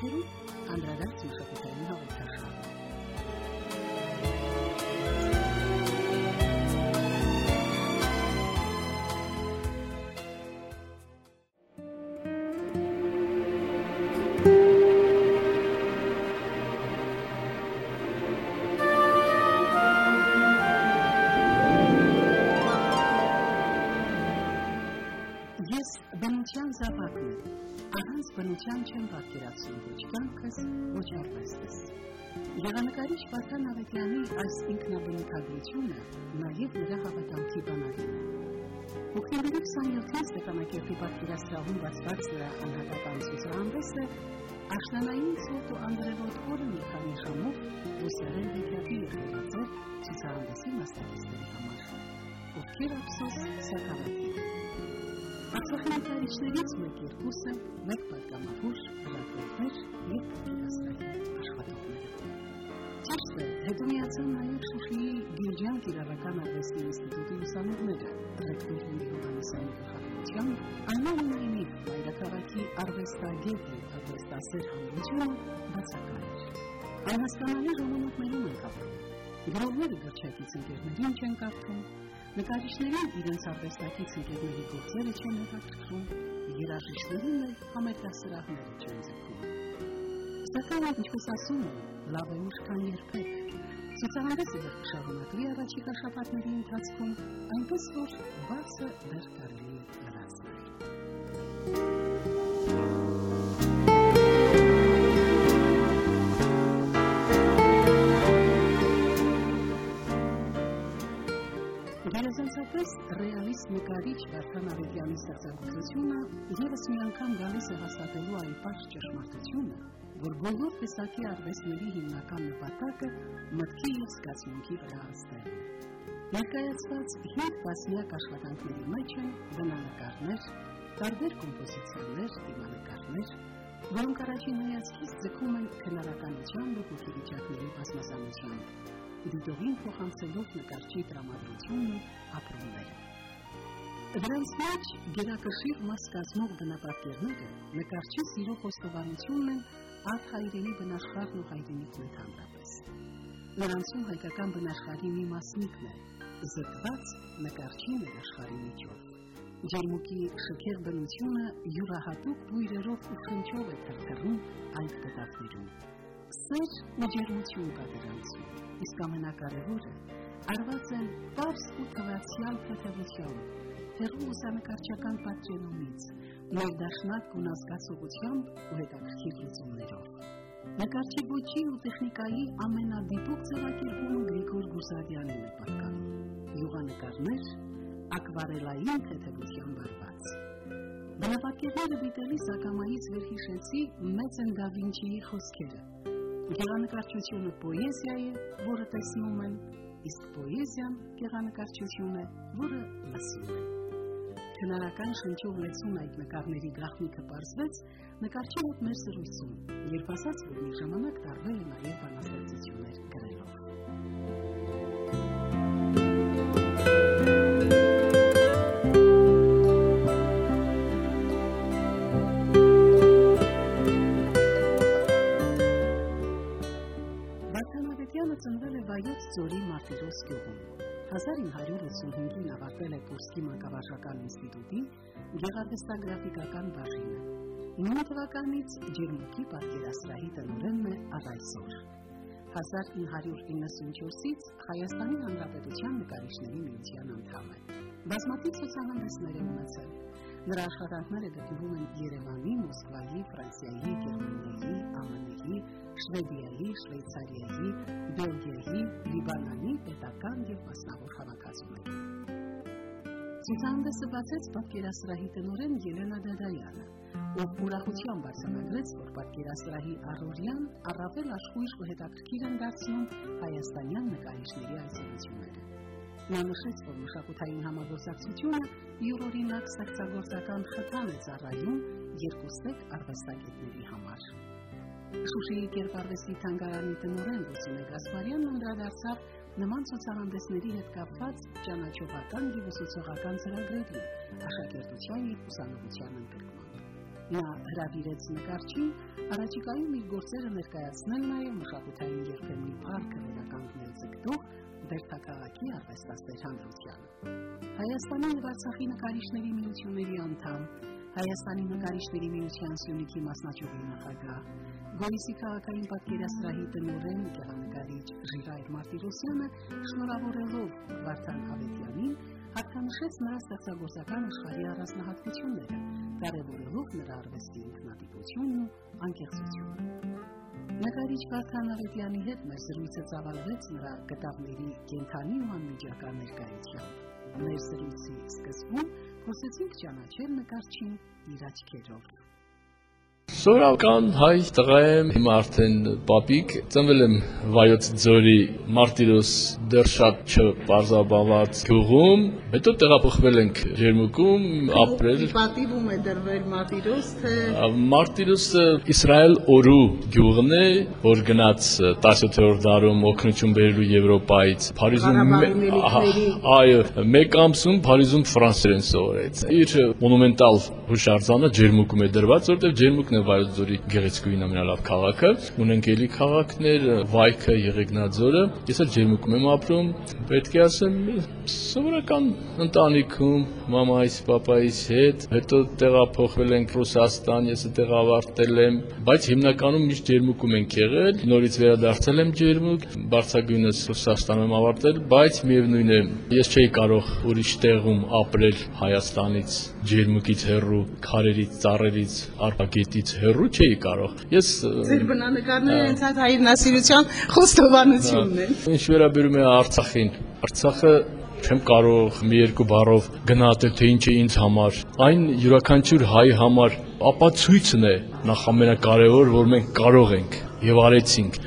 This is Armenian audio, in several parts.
Thank you. Եղանակարիչ Վարդան Ավետյանի այս ինքնաբնութագրությունը նաև նրա հավատամքի բանալին է։ Հոկտեմբերի 27-ին Ստեփանակերտի պատկերասրահում բացված նրա անհատական ցուցահանդեսը Աշնանային ցուրտ ու անդրևոտ օրը մի քանի ժամով ռուսերեն եղած է ցուցահանդեսի մասնակիցների համար։ Ովքեր ափսոս սակավաթիվ Արցախի նկարիչներից մեկ երկուսը, մեկ պատգամավոր, հրապարակներ եւ պատկերասրահի աշխատողներ։ Է, հետո միացան նաև Շուշիի Գյուրջյան Կիրառական արվեստի ինստիտուտի ուսանողները, ռեկտոր Լիլի Հովանեսյանի գլխավորությամբ, այնուամենայնիվ մայրաքաղաքի արվեստագետ եւ արվեստասեր հանրությունը բացակայ էր։ Այն հասկանալի ժամանակներում են կապվում։ Գրողները գրչակից ընկերներին չեն կարդում, Նկարիչներին իրենց արվեստակից ընկերների գործերը չեն հետաքրքրում, երաժիշտներին էլ համերգասրահները չեն ձգում։ Սակայն ինչպես ասում են, լավ է ուշ քան երբեք։ Ցուցահանդեսը դեռ կշարունակվի առաջիկա շաբաթների ռեալիստ նկարիչ Վարդան Ավետյանի ստեղծագործությունը եւս մի անգամ գալիս է հաստատելու այն պարզ ճշմարտությունը, որ բոլոր տեսակի արվեստների հիմնական նպատակը մտքի եւ զգացմունքի վրա ազդելն է։ Ներկայացված 5 տասնյակ աշխատանքների մեջ են բնանկարներ, տարբեր կոմպոզիցիաներ, դիմանկարներ, որոնք առաջին հայացքից ձգում են քնարականությամբ ու հոգեվիճակների բազմազանությամբ դիտողին փոխանցելով նկարչի տրամադրությունն ու ապրումները։ Դրանց մեջ գերակշիռ մաս կազմող բնապատկերները նկարչի սիրո խոստովանությունն են արտ հայրենի բնաշխարհն ու հայրենիքն ընդհանրապես։ Նրանցում հայկական բնաշխարհի մի մասնիկն է, զտված նկարչի ներաշխարհի միջով։ Ջերմուկի շքեղ բնությունը յուրահատուկ բույրերով ու խնչով է թրթռում այդ գտակներում։ Սեր ու ջերմություն կա դրանցում իսկ ամենակարևորը արված են պարզ ու թվացյալ թեթևությամբ, հերու ուսանկարչական պատճենումից, ներդաշնակ գունազգացողությամբ ու հետաքրքիր լուծումներով։ Նկարչի ոչի ու տեխնիկայի ամենադիպուկ ձևակերպումը Գրիգոր Գուսարյանին է պատկանում։ Յուղանկարներ ակվարելային թեթևությամբ արված։ Բնապատկերները դիտելիս ակամայից վերհիշեցի մեծ են դա Վինչիի խոսքերը Գեղանկարչությունը պոեզիա է, որը տեսնում են, իսկ պոեզիան գեղանկարչություն է, որը լսում են։ Քնարական շնչով լեցուն այդ նկարների գաղտնիքը բարձվեց նկարչի մոտ մեր սրույցում, երբ ասաց, որ մի ժամանակ տարվել է նաև բանաստեղծություններ գրելով։ ծնվել է Վայոց ձորի Մարտիրոս գյուղում։ 1985-ին ավարտել է Կուրսկի մանկավարժական ինստիտուտի գեղարվեստագրաֆիկական բաժինը։ Նույն թվականից Ջերմուկի պատկերասրահի տնօրենն է առ այսօր։ 1994-ից Հայաստանի Հանրապետության նկարիչների միության անդամ է։ Բազմաթիվ ցուցահանդեսներ է ունեցել։ Նրա աշխատանքները գտնվում են Երևանի, Մոսկվայի, Ֆրանսիայի, Գերմանիայի, ԱՄՆ-ի, Շվեդիայի, Շվեյցարիայի, Բելգիայի, Լիբանանի պետական եւ մասնավոր հավաքածուներում։ Ցուցահանդեսը բացեց պատկերասրահի տնօրեն Ելենա Դադայանը, ով ուրախությամբ արձանագրեց, որ պատկերասրահի առօրյան առավել աշխույժ ու հետաքրքիր են դարձնում հայաստանյան նկարիչների այցելությունները։ Նա նշեց, որ մշակութային համագործակցությունը յուրօրինակ ստեղծագործական խթան է ծառայում երկուստեք արվեստագետների համար։ Շուշիի կերպարվեստի թանգարանի տնօրեն Լուսինե Գասպարյանն անդրադարձավ նման ցուցահանդեսների հետ կապված ճանաչողական եւ ուսուցողական ծրագրերի աշակերտության եւ ուսանողության ընդգրկման։ Նա հրավիրեց նկարչին առաջիկայում իր գործերը ներկայացնել նաեւ մշակութային երբեմնի парքը վերականգնել ձգտող Բերթակաղաքի արվեստասեր հանրությանը։ Հայաստանի եւ Արցախի նկարիչների միությունների անդամ, Հայաստանի նկարիչների միության Սյունիքի մասնաճյուղի նախագահ, Գորիսի քաղաքային պատկերասրահի տնօրեն գեղանկարիչ Ժիրայր Մարտիրոսյանը շնորհավորելով Վարդան Ավետյանին հատկանշեց նրա ստեղծագործական աշխարհի առանձնահատկությունները, կարևորելով նրա արվեստի ինքնատիպությունն ու անկեղծությունը։ Նկարիչ Վարդան Ավետյանի հետ մեր զրույցը ծավալվեց նրա գտավների կենթանի ու անմիջական ներկայությամբ։ Մեր զրույցի սկզբում փորձեցինք ճանաչել նկարչին իր աչքերով։ Սովորական հայ տղա եմ, հիմա արդեն պապիկ, ծնվել եմ Վայոց ձորի Մարտիրոս դեռ շատ չպարզաբանված գյուղում, հետո տեղափոխվել ենք Ջերմուկում, ապրել։ Պատիվում է դրվել Մարտիրոս, թե Մարտիրոսը Իսրայել օրու գյուղն է, որ գնաց 17-րդ դարում օգնություն բերելու Եվրոպայից։ Փարիզում այո, մեկ ամսում Փարիզում ֆրանսերեն սովորեց։ Իր մոնումենտալ հուշարձանը Ջերմուկում է դրված, որտեղ Ջերմուկն է Վայոց ձորի գեղեցկուին ամենալավ քաղաքը, ունենք էլի քաղաքներ, Վայքը, Եղեգնաձորը։ Ես էլ Ջերմուկում եմ ապրում, պետք է ասեմ, սովորական ընտանիքում, մամայիս, պապայիս հետ, հետո տեղափոխվել ենք Ռուսաստան, ես այդտեղ ավարտել եմ, բայց հիմնականում միշտ Ջերմուկում ենք եղել, նորից վերադարձել եմ Ջերմուկ, բարձրագույնս Ռուսաստանում ավարտել, բայց միևնույն է, ես չէի կարող ուրիշ տեղում ապրել Հայաստանից, Ջերմուկից հեռու, քարերից, ծառերից, արբագետից հեռու չէի կարող։ Ես Ձեր բնանկարները այդ հայրենասիրության խոստովանությունն են։ Ինչ վերաբերում է Արցախին, Արցախը չեմ կարող մի երկու բառով գնահատել թե ինչ է ինձ համար։ Այն յուրաքանչյուր հայ համար ապացույցն է նախ ամենակարևոր, որ մենք կարող ենք եւ արեցինք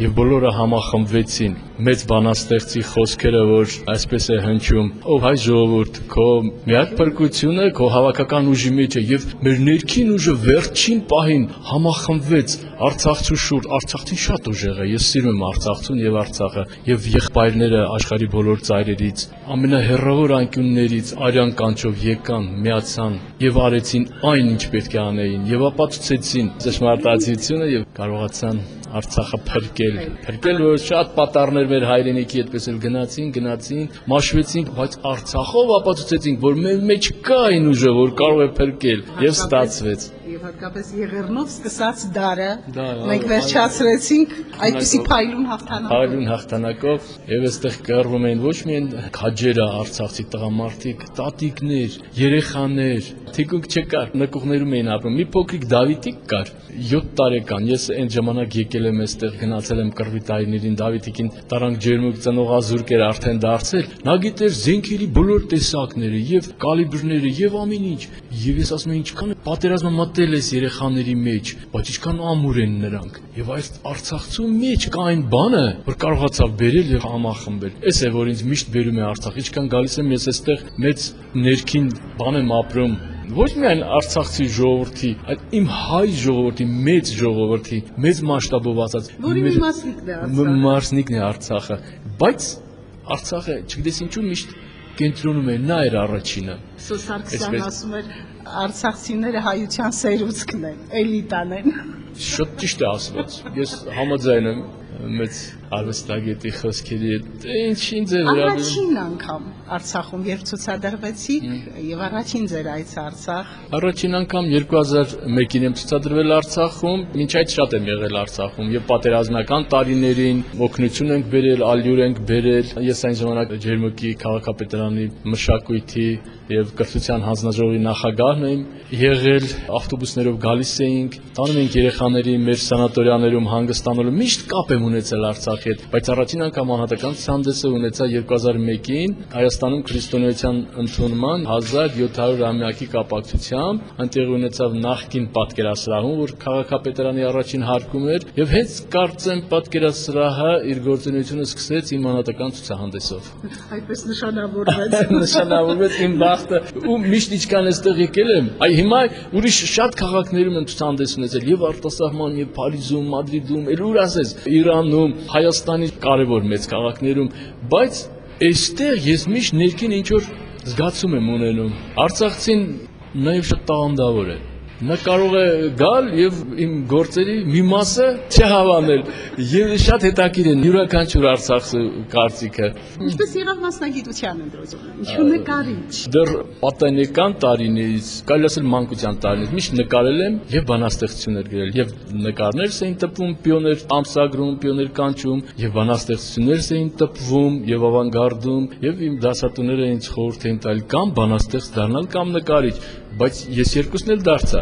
եւ բոլորը համախմբվեցին մեծ բանաստեղծի խոսքերը որ այսպես է հնչում. Ով հայ ժողովուրդ քո միակ փրկությունը քո հավաքական ուժի մեջ է եւ մեր ներքին ուժը վերջին պահին համախմբվեց Արցախցու շուրջ Արցախին շատ ուժեղ է ես սիրում եմ Արցախցուն եւ Արցախը եւ եղբայրները աշխարի բոլոր ծայրերից ամենահեռավոր անկյուններից արյան կանչով եկան միացան եւ արեցին այն ինչ պետք է անեին եւ ապացուցեցին ճշմարտացիությունը եւ կարողացան Արցախը փրկել, փրկել որ շատ պատառներ մեր հայրենիքի այդպես էլ գնացին, գնացին, մաշվեցինք, բայց Արցախով ապացուցեցինք, որ մեր մեջ կա այն ուժը, որ կարող է փրկել եւ ստացվեց եւ հատկապես Եղեռնով սկսած դարը Դա, մենք վերջացրեցինք այդպիսի փայլուն հաղթանակ։ Հայրուն հաղթանակով եւ այստեղ կռվում են ոչ միայն քաջերը արցախցի տղամարդիկ, տատիկներ, երեխաներ, թիկունք չկար, նկուղներում էին ապրում։ Մի փոքրիկ Դավիթիկ կար, 7 տարեկան։ Ես այն ժամանակ եկել եմ այստեղ, գնացել եմ կռվի տարիներին Դավիթիկին, տարանք ջերմուկ ծնողազուրկ էր արդեն դարձել։ Նա գիտեր զենքերի բոլոր տեսակները եւ կալիբրները եւ ամեն ինչ։ Եվ ես ասում եմ ինչքան պատերազմը մտել էս երեխաների մեջ, բայց ինչքան ամուր են նրանք։ Եվ այս Արցախցու մեջ կա այն բանը, որ կարողացավ բերել եւ համախմբել։ Էս է որ ինձ միշտ բերում է Արցախ։ Ինչքան գալիս եմ ես այստեղ մեծ ներքին բան եմ ապրում, ոչ միայն Արցախցի ժողովրդի, այլ իմ հայ ժողովրդի, մեծ ժողովրդի, մեծ մասշտաբով ասած, Որի մեր- մասնիկն է Արցախը։ Մարզնիկն է Արցախը, բայց Արցախը, չգիտես ինչու միշտ կենտրոնում է նա էր առաջինը։ Սո Սարգսյան Այսպես- ասում էր արցախցիները հայության սերուցքն են, էլիտան են։ Շատ ճիշտ է ասված։ Ես համաձայն եմ մեծ արվեստագետի խոսքերի հետ։ Ինչ ինձ է վերաբերում։ Առաջին անգամ Արցախում երբ ցուցադրվեցիք եւ առաջին ձեր այց Արցախ Առաջին անգամ 2001-ին եմ ցուցադրվել Արցախում, մինչ այդ շատ եմ եղել Արցախում եւ պատերազմական տարիներին օգնություն ենք բերել, ալյուր ենք բերել։ Ես այն ժամանակ Ջերմուկի քաղաքապետարանի մշակույթի եւ կրթության հանձնաժողովի նախագահն եմ եղել, ավտոբուսներով գալիս էինք, տանում ենք երեխաների մեր սանատորիաներում հանգստանալու։ Միշտ կապ եմ ունեցել Արցախի հետ, բայց առաջին անգամ անհատական ցուցանդեսը ունեցա 2001-ին Հայաստանում քրիստոնեության ընդունման 1700-ամյակի կապակցությամբ այնտեղ ունեցավ նախկին պատկերասրահում, որ քաղաքապետարանի առաջին հարկում էր, եւ հենց կարծեմ պատկերասրահը իր գործունեությունը սկսեց իմ անհատական ցուցահանդեսով։ այդպես նշանավորվեց Նշանավորվեց իմ բախտը ու միշտ ինչքան էստեղ եկել եմ։ Այ հիմա ուրիշ շատ քաղաքներում եմ ցուցահանդես ունեցել եւ արտասահման եւ Փարիզում, Մադրիդում, էլ ուր ասես, Իրանում, Հայաստանի կարևոր մեծ քաղաքներում, բայց այստեղ ես միշտ ներքին ինչ որ զգացում եմ ունենում։ Արցախցին նաև շատ տաղանդավոր է։ Նա կարող է գալ եւ իմ գործերի մի մասը չհավանել եւ շատ հետաքրիր է յուրաքանչյուր Արցախի կարծիքը։ Ինչպես եղավ մասնագիտության ընտրությունը։ Ինչու նկարիչ։ Դեռ պատանեկան տարիներից, կարելի ասել մանկության տարիներից միշտ նկարել եմ եւ բանաստեղծություններ գրել եւ նկարներս էին տպվում պիոներ ամսագրում, պիոներ կանչում եւ բանաստեղծություններս էին տպվում եւ ավանգարդում եւ իմ դասատուները ինձ խորհուրդ էին տալի կամ բանաստեղծ դառնալ կամ նկարիչ, բայց ես երկուսն էլ դարձա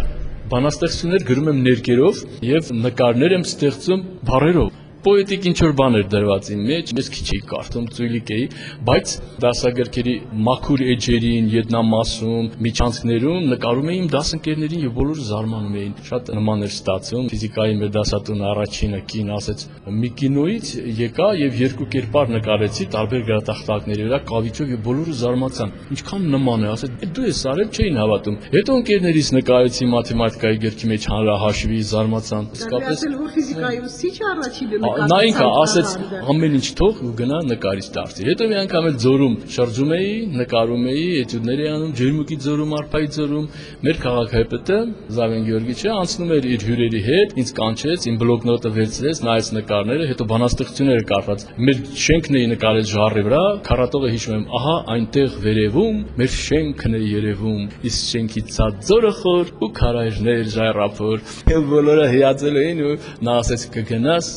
բանաստեղծություններ գրում եմ ներկերով եւ նկարներ եմ ստեղծում բառերով պոետիկ ինչ որ բաներ դրված իմ մեջ, ես քիչ էի կարդում, ծույլիկ էի, բայց դասագրքերի մաքուր էջերին, յետնամասում, միջանցքներում նկարում էի իմ դասընկերներին եւ բոլորը զարմանում էին։ Շատ նման էր ստացվում։ Ֆիզիկայի մեր դասատուն առաջինը կին ասեց՝ մի կինոից եկա եւ երկու կերպար նկարեցի տարբեր գրատախտակների վրա կավիճով եւ բոլորը զարմացան։ Ինչքան նման է, ասեց՝ դու ես արել չէին հավատում։ Հետո ընկերներից նկարեցի մաթեմատիկայի գրքի մեջ հանրահաշվի զարմացան։ Իսկապես որ ֆիզիկայի ուսուցիչը առաջինը Նա ինքը ասեց ամեն ինչ թող ու գնա նկարիչ դարձի։ Հետո մի անգամ էլ ձորում շրջում էի, նկարում էի, էտյուդներ էի անում Ջերմուկի ձորում, Արփայի ձորում։ Մեր քաղաքապետը Զավեն Գեորգիչը անցնում էր իր հյուրերի հետ, ինձ կանչեց, իմ բլոկնոտը վերցրեց, նայեց նկարները, հետո բանաստեղծությունները կարդաց։ Մեր շենքն էի նկարել ժառի վրա, քարատողը հիշում եմ, ահա այնտեղ վերևում մեր շենքն է երևում, իսկ շենքի ցած ձորը խոր ու քարայրներ ժայռափոր։ Եվ բոլորը հիացել էին ու նա ասեց կգնաս,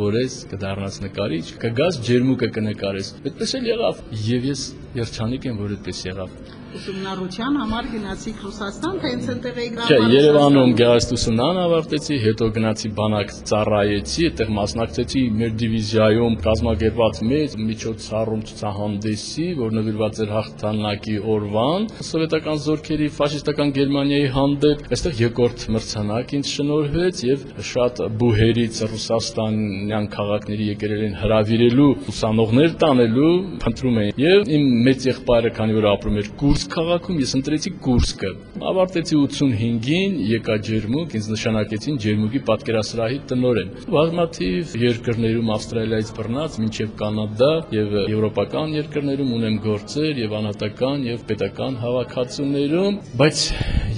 կսովորես, կդառնաս նկարիչ, կգաս ջերմուկը կնկարես։ Այդպես էլ եղավ։ Եվ ես երջանիկ եմ, որ այդպես եղավ ուսումնառության համար գնացիք Ռուսաստան, թե հենց այնտեղ եք Չէ, Երևանում գեղարվեստությունն ավարտեցի, հետո գնացի բանակ ծառայեցի, այդտեղ մասնակցեցի մեր դիվիզիայում կազմակերպված մեծ միջոցառում ցուցահանդեսի, որ նվիրված էր հաղթանակի օրվան, սովետական զորքերի ֆաշիստական Գերմանիայի հանդեպ։ Այստեղ երկրորդ մրցանակ ինձ շնորհվեց եւ շատ բուհերից Ռուսաստանյան քաղաքների եկերել են հravirելու ուսանողներ տանելու, փնտրում էին։ Եվ իմ մեծ եղբայրը, քանի որ ապրում էր Կուրս Կուրսկ քաղաքում ես ընտրեցի Կուրսկը։ Ավարտեցի 85-ին, եկա Ջերմուկ, ինձ նշանակեցին Ջերմուկի պատկերասրահի տնօրեն։ Բազմաթիվ երկրներում Ավստրալիայից բռնած մինչև Կանադա եւ եվրոպական երկրներում ունեմ գործեր եւ անհատական եւ պետական հավաքածուներում, բայց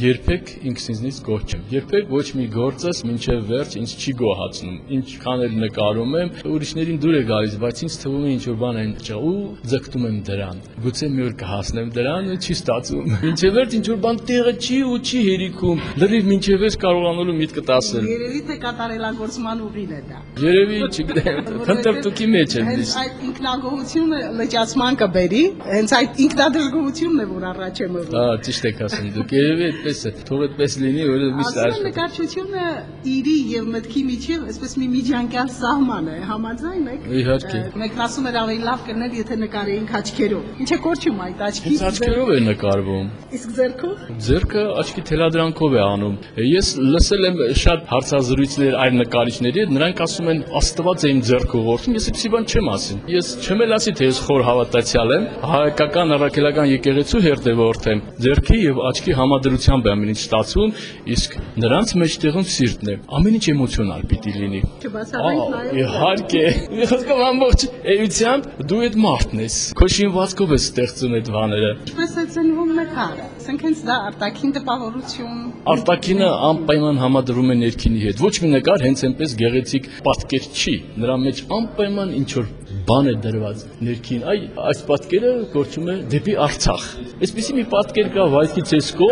երբեք ինքս ինձնից գոհ չեմ։ Երբեք ոչ մի գործս մինչև վերջ ինձ չի գոհացնում։ Ինչքան էլ նկարում եմ, ուրիշներին դուր է գալիս, բայց ինձ թվում է ինչ որ բան այն չա ու ձգտում եմ դրան։ Գուցե մի օր կհասնեմ դրան ու չի ստացում։ Մինչև վերջ ինչ որ բան տեղը չի ու չի հերիքում։ Լրիվ մինչև վերջ կարողանալու միտքը տասել։ Երևի թե կատարելագործման ուղին է դա։ Երևի, չգիտեմ, փնտրտուքի մեջ եմ Հենց այդ ինքնագոհությունը լճացման կբերի, հենց այդ ինքնադրգողությունն է, որ առաջ է մղում։ Հա, ճիշտ եք ասում դուք։ Երևի այդպես է։ Թող այդպես լինի, որ միշտ Ասում աշխատ։ նկարչությունը իրի եւ մտքի միջև այսպես մի միջանկյալ սահման է, համաձայն եք։ Իհարկե։ Մեկն ասում էր ավելի լավ կներ, եթե նկարեինք աչքերով։ Ինչ է կորչում այդ աչքի։ աչքերով է նկարվում։ Իսկ ձերքով։ Ձերքը աչքի թելադրանքով է անում։ Ես լսել եմ շատ հարցազրույցներ այլ նկարիչների հետ, նրանք ասում են Աստված է իմ ձերքը ուղղորդում, ես այդպեսի բան չեմ ասին։ Ես չեմ էլ ասի, թե ես խոր հավատացյալ եմ, հայկական առաքելական եկեղեցու հերթևորդ եմ։ Ձերքի եւ աչքի համադրությամբ է ամեն ինչ ստացվում, իսկ նրանց մեջտեղում սիրտն է։ Ամեն ինչ էմոցիոնալ պիտի լինի։ Չբացառենք նաեւ։ Իհարկե, խոսքով ամբողջ էությամբ դու այդ մարդն ես։ Քո շինվածքով ես ստեղծում այդ բաները։ Ինչպես է ծնվում նկարը։ Ասենք հենց դա արտաքին տպավորություն։ Արտակինը անպայման համադրում է ներքինի հետ։ Ոչ մի նկար հենց այնպես գեղեցիկ պատկեր չի։ Նրա մեջ անպայման ինչ որ բան է դրված ներքին։ Այ այս պատկերը կոչվում է դեպի Արցախ։ Այսպեսի մի պատկեր կա Վայքի Ցեսկո,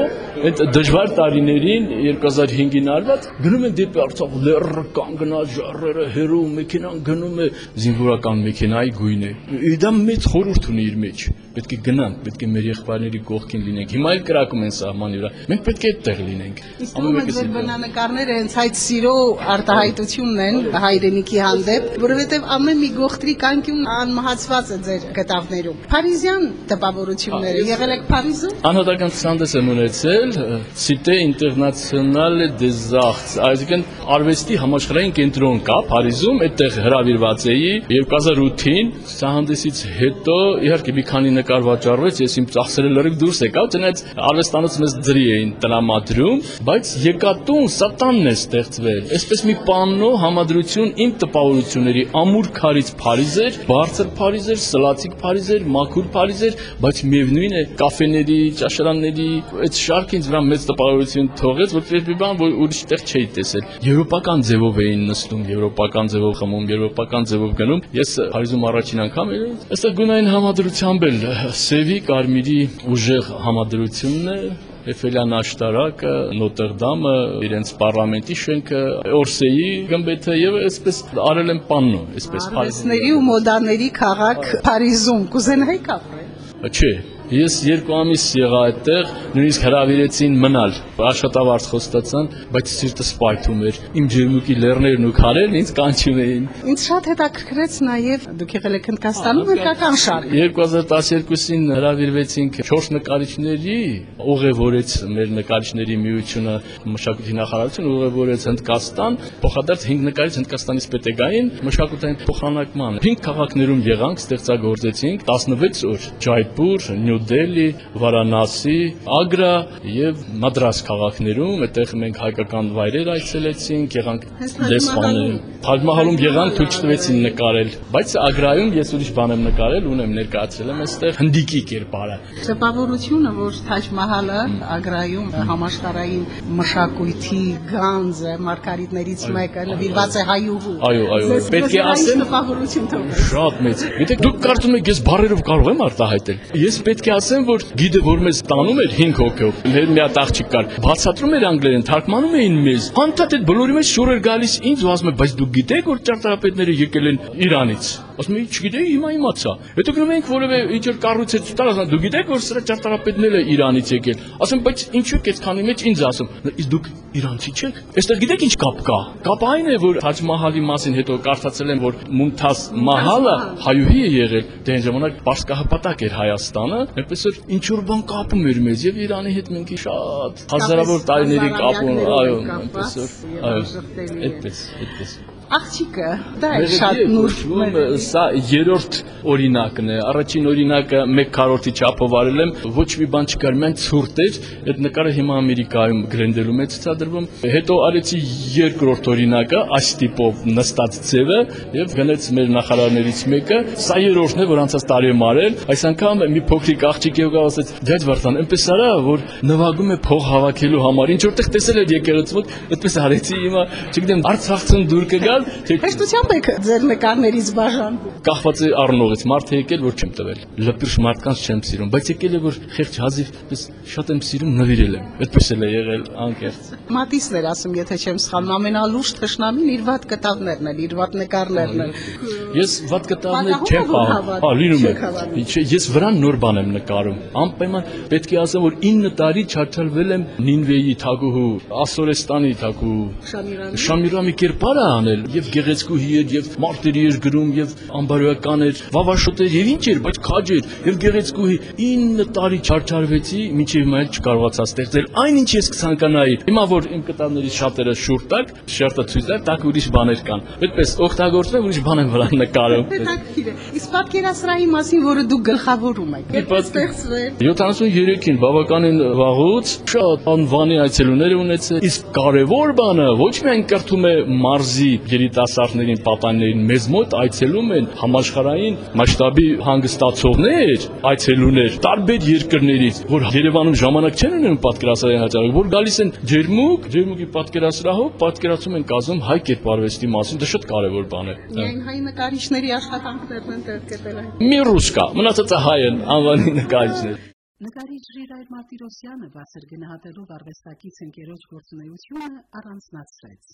այդ դժվար տարիներին 2005-ին արված, գնում են դեպի Արցախ, լեռը կանգնած, ժառերը հերու, մեքենան գնում է զինվորական մեքենայի գույն է։ Դա մեծ խորհուրդ ունի իր մեջ։ Պետք է գնանք, պետք է մեր եղբայրների կողքին լինենք։ Հիմա էլ կրակում են սահմանի վրա։ Մենք պետք է այդտեղ լինենք։ ում եք ձեր բնանկարները հենց այդ սիրո արտահայտությունն են հայրենիքի հանդեպ, որովհետև ամեն մի գողտրի կանկյուն անմահացված է ձեր գտավներում։ Փարիզյան տպավորությունները եղել եք Փարիզում։ Անհատական ցուցանdes եմ ունեցել Cité Internationale des Arts, այսինքն արվեստի համաշխարհային կենտրոն կա Փարիզում, այդտեղ հրավիրված էի 2008-ին ցուցահանդեսից հետո իհարկե մի քանի նկար վաճառվեց, ես իմ ծախսերը լրիվ դուրս եկա, ցնած արվեստանոց մեզ ծրի էին տրամադրում, բայց եկա տուն, սատանն է ստեղծվել։ Այսպես մի պաննո համադրություն իմ տպավորությունների ամուր քարից Փարիզեր, բարձր Փարիզեր, սլացիկ Փարիզեր, մաքուր Փարիզեր, բայց միևնույն է կաֆեների, ճաշարանների այդ շարքը ինձ վրա մեծ տպավորություն թողեց, որտեղ մի բան, որ ուրիշ տեղ չէի տեսել։ Եվրոպական ձևով էին նստում, եվրոպական ձևով խմում, եվրոպական ձևով գնում։ Ես Փարիզում առաջին անգամ եմ, այստեղ գունային համադրությամբ էլ սևի կարմիրի ուժեղ համադրությունն է Էֆելյան աշտարակը, Նոտերդամը, իրենց պարլամենտի շենքը, Օրսեի գմբեթը եւ այսպես արել են պաննո, այսպես Փարիզների ու մոդաների քաղաք Փարիզում կուզենայի կապրել։ Չէ, Ես երկու ամիս եղա այդտեղ, նույնիսկ հravirեցին մնալ։ Աշխատավարձ խոստացան, բայց սիրտս պայթում էր։ Իմ ջերմուկի լեռներն ու քարերն ինձ կանչում էին։ Ինձ շատ հետաքրքրեց նաև դուք եղել եք Հնդկաստանում հնդկական շարք։ 2012-ին հravirվեցինք 4 նկարիչների, ուղևորեց մեր նկարիչների միությունը մշակույթի նախարարություն ուղևորեց Հնդկաստան, փոխադարձ 5 նկարիչ Հնդկաստանից պետք է գային մշակութային փոխանակման։ 5 քաղաքներում եղանք, ստեղծագործեցինք 16 օր։ Ջայպուր, Նյու Դելի, Վարանասի, Ագրա եւ Մադրաս քաղաքներում, այդտեղ մենք հայկական վայրեր այցելեցինք, եղանք դեսպաներում։ Թաջմահալում եղանք, թույլ չտվեցին նկարել, բայց Ագրայում ես ուրիշ բան եմ նկարել, ունեմ ներկայացրել եմ այստեղ հնդիկի կերպարը։ Տպավորությունը, որ Թաջմահալը Ագրայում համաշխարհային մշակույթի գանձը մարգարիտներից մեկը նվիրված է հայուհու։ Այո, այո, պետք է ասեմ Շատ մեծ։ Գիտեք, դուք կարծում եք ես բարերով կարող եմ արտահայտել։ Ես պետք է ասեմ, որ գիդը որ մեզ տանում էր 5 հոգով, մեր մի հատ աղջիկ կար, բացատրում էր անգլերեն, թարգմանում էին մեզ։ Հանդատ այդ բոլորի մեջ շուր էր գալիս ինձ ու ասում է, բայց դուք գիտեք, որ ճարտարապետները եկել են Իրանից։ Ասում եմ, չգիտեի, հիմա իմացա։ Հետո գնում ենք որևէ ինչ որ կառույց է ցտար, ասում դուք գիտեք, որ սրա ճարտարապետները Իրանից եկել։ Ասում բայց ինչու՞ կեցքանի մեջ ինձ ասում։ Իսկ դուք Իրանցի չեք։ Այստեղ գիտեք ինչ կապ կա։ Կապը այն է, որ Հաջ Մահալի մասին հետո կարդացել եմ, որ Մումթազ Մահալը հայուհի է եղել։ Դե այն ժամանակ Պարսկահպատակ էր Հայաստանը, այնպես որ ինչ որ բան կապում էր մեզ եւ Իրանի հետ մենք շատ հազարավոր տարիների կապում, այո, այնպես որ, այո, այդպես, այդպես աղջիկը դա է շատ նուրբ սա երրորդ օրինակն է առաջին օրինակը 1 քառորդի չափով արել եմ ոչ մի բան չկար մեն ցուրտ էր այդ նկարը հիմա ամերիկայում գրենդելում է ցուցադրվում հետո արեցի երկրորդ օրինակը այս տիպով նստած ձևը եւ գնաց մեր նախարարներից մեկը սա երրորդն է որ անցած տարի եմ արել այս անգամ մի փոքրիկ աղջիկ եկավ ասեց դյաջ վարդան այնպես արա որ նվագում է փող հավաքելու համար ինչ որտեղ տեսել էր եկեղեցում այդպես արեցի հիմա չգիտեմ արցախցն դուր կգա տալ, թե հեշտությամբ եք ձեր նկարներից բաժան։ Կախված է առնողից, մարդ է եկել, որ չեմ տվել։ Լպիրշ մարդկանց չեմ սիրում, բայց եկել է որ խեղճ հազիվ պես շատ եմ սիրում, նվիրել եմ։ Այդպես էլ է եղել անկեղծ։ Մատիսն էր ասում, եթե չեմ սխալվում, ամենալուրջ թշնամին իր վատ կտավներն են, իր վատ նկարներն են։ Ես վատ կտավներ չեմ պահում։ Հա, լինում է։ ես վրան նոր բան եմ նկարում։ Անպայման պետք է ասեմ, որ 9 տարի չարչարվել եմ Նինվեի թագուհու, Ասորեստանի թագուհու, Շամիրամի կերպարը անել եւ գեղեցկուհի էր եւ մարտերի էր գրում եւ անբարոյական էր վավաշոտ էր եւ ինչ էր բայց քաջ էր եւ գեղեցկուհի 9 տարի չարչարվեցի հիմա էլ չկարողացա ստեղծել այն ինչ ես կցանկանայի հիմա որ իմ կտավների շատերը շուրջ տակ շերտը ցույց տակ տակ ուրիշ բաներ կան այդպես օգտագործվում ուրիշ բան եմ վրա նկարում հետաքրքիր է իսկ պատկերասրահի մասին որը դուք գլխավորում եք երբ ստեղծվել 73-ին բավականին վաղուց շատ անվանի այցելուներ ունեցել իսկ կարևոր բանը ոչ միայն կրթում է մարզի երիտասարդներին, պատանիներին մեզ մոտ այցելում են համաշխարհային մասշտաբի հանգստացողներ, այցելուներ տարբեր երկրներից, որ Երևանում ժամանակ չեն ունենում պատկերասրահի հաճախ, որ գալիս են ջերմուկ, ջերմուկի պատկերասրահով պատկերացում են կազմում հայ կերպարվեստի մասին, դա շատ կարևոր բան է։ Միայն հայ նկարիչների աշխատանքներն են գտել այն։ Մի ռուսկա, մնացածը հայ են, անվանի նկարիչներ։ Նկարիչ Ժիրայր Մարտիրոսյանը բացր գնահատելով արվեստակից ընկերոջ գործունեությունը առանձնացրեց։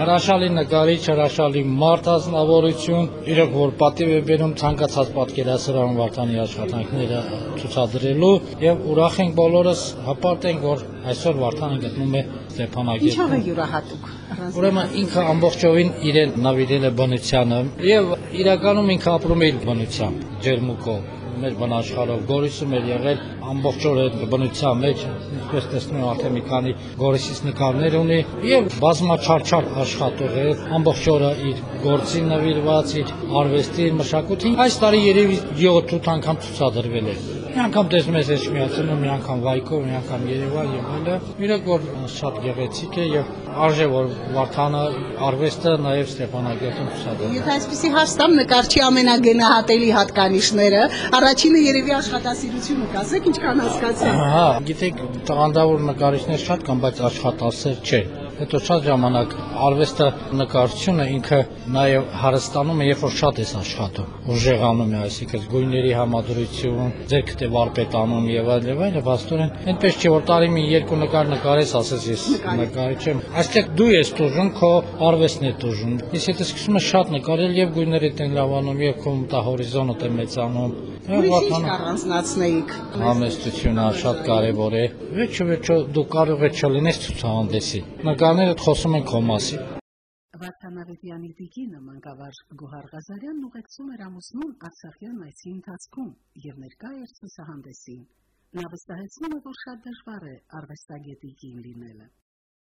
Հրաշալի նկարիչ, հրաշալի մարդ ազնվորություն, իրոք որ պատիվ է բերում ցանկացած պատկերասրահում Վարդանի աշխատանքները ցուցադրելու եւ ուրախ ենք բոլորս հպարտ ենք որ այսօր Վարդանը գտնում է Ստեփանագերտում։ Ինչով է յուրահատուկ։ Ուրեմն ինքը ամբողջովին իրեն նվիրել է բնությանը եւ իրականում ինքը ապրում է իր բնությամբ, ջերմուկով մեր բնաշխարհով Գորիսում էր եղել ամբողջ օրը բնության մեջ, ինչպես տեսնում եմ արդեն մի քանի Գորիսից նկարներ ունի եւ բազմաչարչար աշխատող է, ամբողջ օրը իր գործին նվիրված, իր արվեստի, մշակույթին։ Այս տարի երևի 7-8 անգամ ցուցադրվել է։ Մի անգամ տեսնում ես Էջմիածնում, մի անգամ Վայկով, մի անգամ Երևան եւ այլը։ Իրոք որ շատ գեղեցիկ է եւ արժե որ Վարդանը արվեստը նաեւ Ստեփանագերտում ցուցադրել։ Եթե այսպեսի հաստամ նկարչի ամենագնահատելի հատկանիշները, առաջինը երևի աշխատասիրությունը կասեք, ինչքան հասկացա։ Հա, գիտեք, տաղանդավոր նկարիչներ շատ կան, բայց աշխատասեր չէ։ Հետո շատ ժամանակ արվեստը նկարչությունը ինքը նաև հարստանում է, երբ որ շատ ես աշխատում, ուժեղանում է, այսինքն գույների համադրություն, ձերքդ է վարպետանում եւ այլ եւ այլ, վաստորեն այնպես չէ որ տարի մի երկու նկար նկարես, ասես ես նկարիչ եմ։ Այստեղ դու ես դժում, քո արվեստն է դժում։ Ես եթե սկսում ես շատ նկարել եւ գույներդ են լավանում եւ քո մտահորիզոնդ է մեծանում։ Ուրիշ կառանձնացնեիք։ Համեստությունը շատ կարևոր է։ Վերջը վերջո դու կարող ես չլինես ցուցահանդեսի։ Նկարները խոսում են քո մասին։ Վարդանավետյանի տիկինը մանկավար Գոհար Ղազարյանն ուղեկցում էր ամուսնուն Արցախյան այցի ընթացքում եւ ներկա էր ցուցահանդեսին։ Նա վստահեցնում է, որ շատ դժվար է արվեստագետի կին լինելը։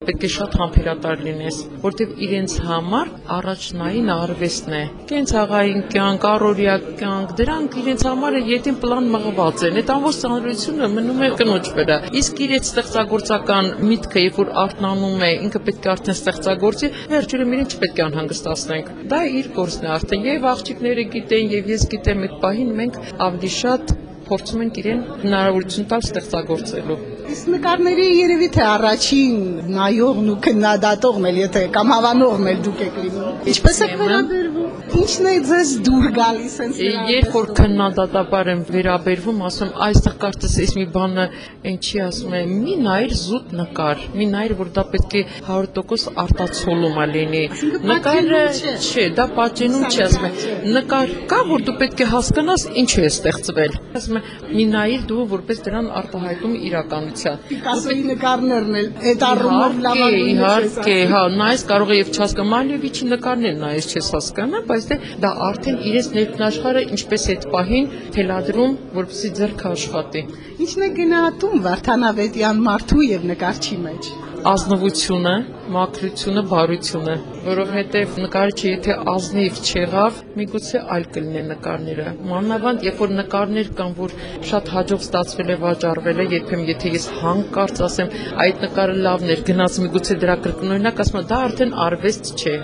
պետք է շատ համբերատար լինես, որտեվ իրենց համար առաջնային արվեստն է։ Իրենց աղային կյանք, առօրյա կյանք, դրանք իրենց համար յետին պլան մղված են։ Այդ ամբողջ ծանրությունը մնում է կնոջ վրա։ Իսկ իրենց ստեղծագործական միտքը, երբ որ արտնանում է, ինքը պետք է արդեն ստեղծագործի, վերջերում իրեն չպետք է անհանգստացնենք։ Դա իր գործն է արդեն եւ աղջիկները գիտեն եւ ես գիտեմ այդ պահին մենք ավելի շատ փորձում ենք իրեն հնարավորություն տալ ստեղծագործելու։ Իսկ նկարների երևի թե առաջին նայողն ու քննադատողն էլ, եթե կամ հավանողն էլ դուք եք լինում։ Ինչպես եք վերաբերվում։ Ինչն է ձեզ դուր գալիս հենց Երբ որ քննադատաբար եմ վերաբերվում, ասում այստեղ կարծես այս մի բանը ինչի ասում եմ, մի նայր զուտ նկար, մի նայր որ դա պետք է 100% արտացոլում է լինի։ Նկարը չէ, դա պատճենում չի ասում եմ։ Նկար կա, որ դու պետք է հասկանաս ինչ է ստեղծվել։ Ասում եմ, մի նայր դու որպես դրան արտահայտում իրականության։ Պիկասոյի նկարներն էլ այդ առումով Իհարկե, լավագույնը իհարկե, հա, նայես կարող է եւ չհասկանա Մալևիչի նկարներ նայես չես հասկանա, բայց դե դա արդեն իրենց ներքնաշխարը ինչպես այդ պահին թելադրում, որպեսզի ձեռքը աշխատի։ Ինչն է գնահատում Վարդանավետյան մարդու եւ նկարչի մեջ։ Ազնվությունը, մաքրությունը, բարությունը, որովհետև նկարիչը եթե ազնիվ չեղավ, միգուցե այլ կլինեն նկարները։ Մանավանդ երբ որ նկարներ կան, որ շատ հաջող ստացվել է վաճառվել է, երբեմն եթե ես հանկարծ ասեմ, այդ նկարը լավն էր, գնաց միգուցե դրա կրկնօրինակ ասում դա արդեն արվեստ չէ,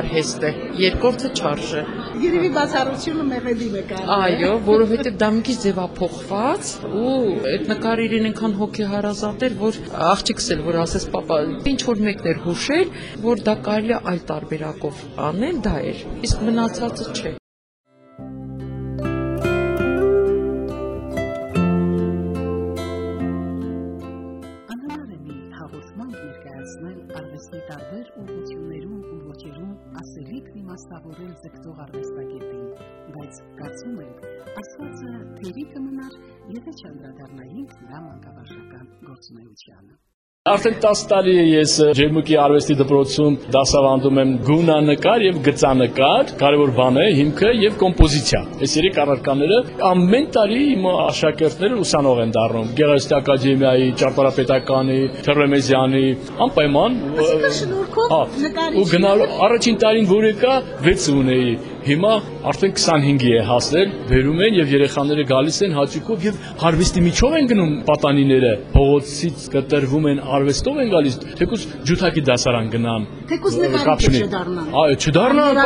արհեստ է։ Երկրորդը չարժե։ Երևի բացառությունը մեղեդի նկարն է։ Այո, որովհետև դա մի քիչ ձևափոխված ու այդ նկարը իրեն այնքան հոգեհարազատ էր, որ աղջիկս էլ որ ասես պապա, ինչ որ մեկն էր հուշել, որ դա կարելի է այլ տարբերակով անել, դա էր։ Իսկ մնացածը չէ։ ձգտող արվեստագետին, բայց կարծում ենք, ասվածը թերի կմնար, եթե չանդրադառնայինք նրա մանկավարժական գործունեությանը։ Արդեն 10 տարի է ես Ջերմուկի արվեստի դպրոցում դասավանդում եմ գունանկար եւ գծանկար, կարևոր բան է հիմքը եւ կոմպոզիցիա։ Այս երեք առարկաները ամեն տարի իմ աշակերտները ուսանող են դառնում։ Գեղարվեստի ակադեմիայի, ճարտարապետականի, Թերմեզյանի, անպայման շնորհքով հա, նկարիչ ու գնալու առաջին տարին որ եկա 6 ունեի։ Հիմա արդեն 25-ի է հասել, վերում են եւ երեխաները գալիս են հաճիկով եւ արվեստի միջով են գնում պատանիները։ Փողոցից կտրվում են արվեստով են գալիս, թեկուզ ջութակի դասարան գնան։ Թեկուզ նկարիչ չդառնան։ Այո, չդառնան,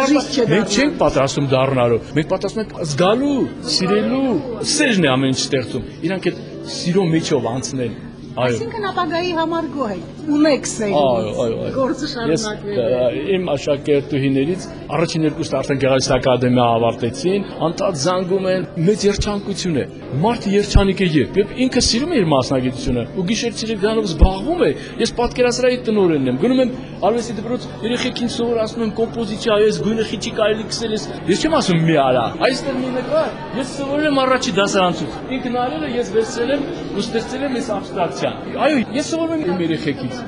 մենք չենք պատրաստում դառնալու։ Մենք պատրաստում ենք զգալու, սիրելու, սերն է ամեն ինչ ստեղծում։ Իրանք այդ սիրո միջով անցնել։ Այո։ Այսինքն ապագայի համար գոհ եք։ Ունեք սեր։ Այո, այո, Գործը Ես շարունակվելու։ ը, իմ աշակերտուհիներից առաջին երկուսը արդեն Գեղարվեստի ակադեմիա ավարտեցին, անդադ զանգում են, մեծ երջանկություն է։ Մարդը երջանիկ է երբ, երբ ինքը սիրում է իր մասնագիտությունը ու գիշերցիլը դրանով զբաղվում է։ Ես պատկերասրահի տնօրենն եմ, գնում եմ արվեստի դպրոց, երեխեքին սովորացնում եմ կոմպոզիցիա, ես գույնը խիչի կարելի քսել ես։ Ես չեմ ասում մի արա, այստեղ մի նկար, ես սովորել եմ առաջի դասարանցուց։ Ինքն արել է, ես վերցրել եմ ու ստեղծել եմ այս աբստրակցիան։ Այո, ես սովորում եմ իմ երեխեքից։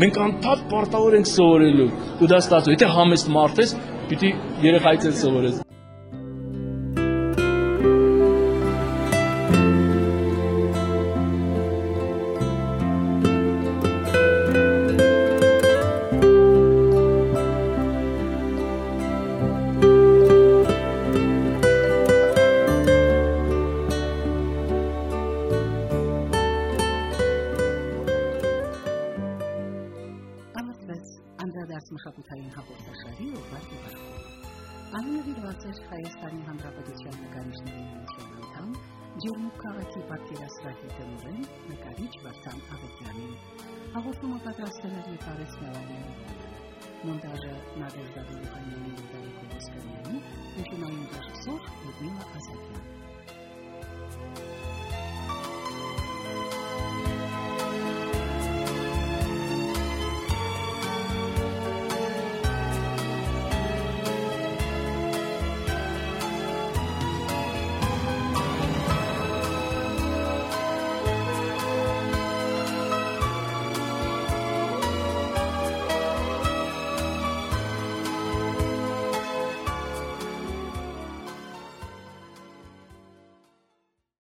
Մենք անդադ պարտավոր ենք սովորելու։ Ու դա ստացվում։ Եթե համեստ մարդ ես, պիտի երեխայից էլ սովորես։ Հանրապետության նկարիչների միության անդամ, Ջերմուկ քաղաքի պատկերասրահի տնօրեն, նկարիչ Վարդան Ավետյանին։ Հաղորդումը պատրաստել էր եւ արեց Մելանյան Մոնտաժը Նադեժդա Դոլուխանյանի ու Դարիկ Օսկանյանի, հնչյունային ռեժիսոր Լյուբիմա Ազատյան։